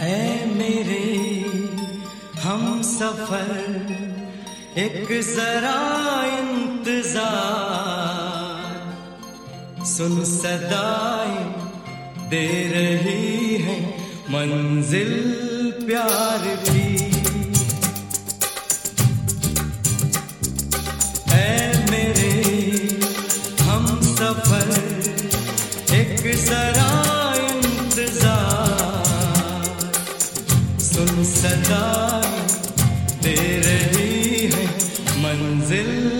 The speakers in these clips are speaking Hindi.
ऐ मेरे, हम सफ़र एक जरा इंतज़ार। सुन सदाए दे रही है, मंजिल प्यार की सुन सदा तेरे ही है। मंजिल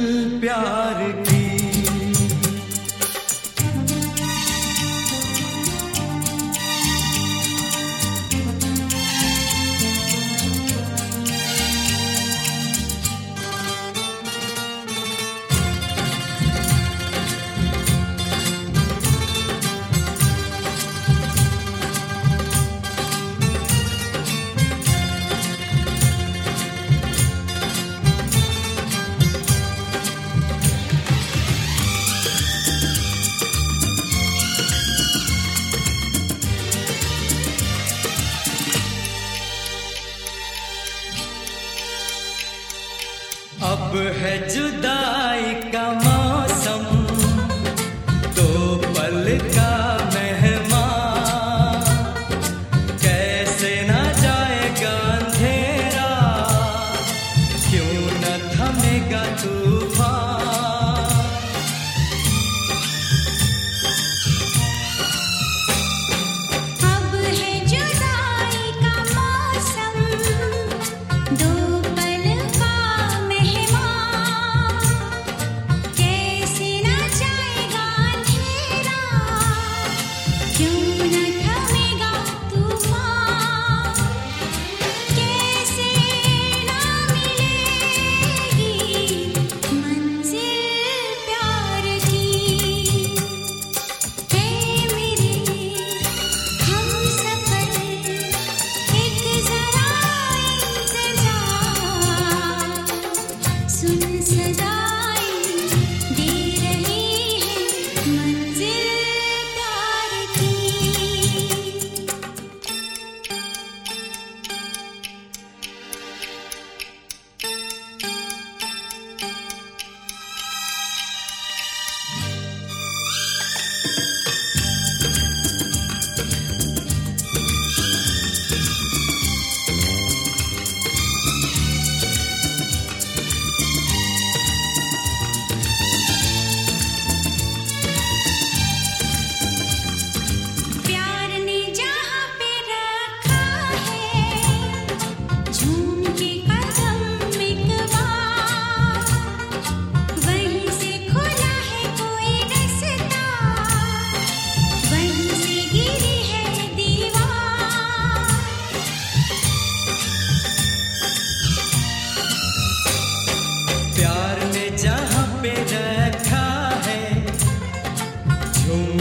अब है जुदाई का मौसम दो पल का sadaa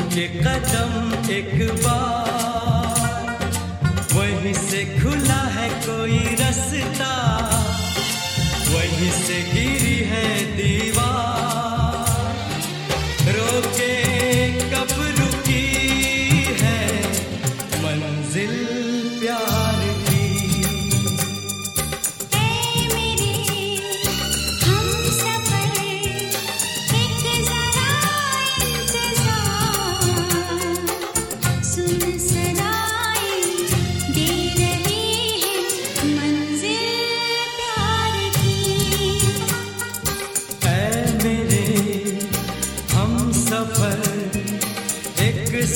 मुझे कदम एक बार।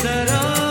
जरा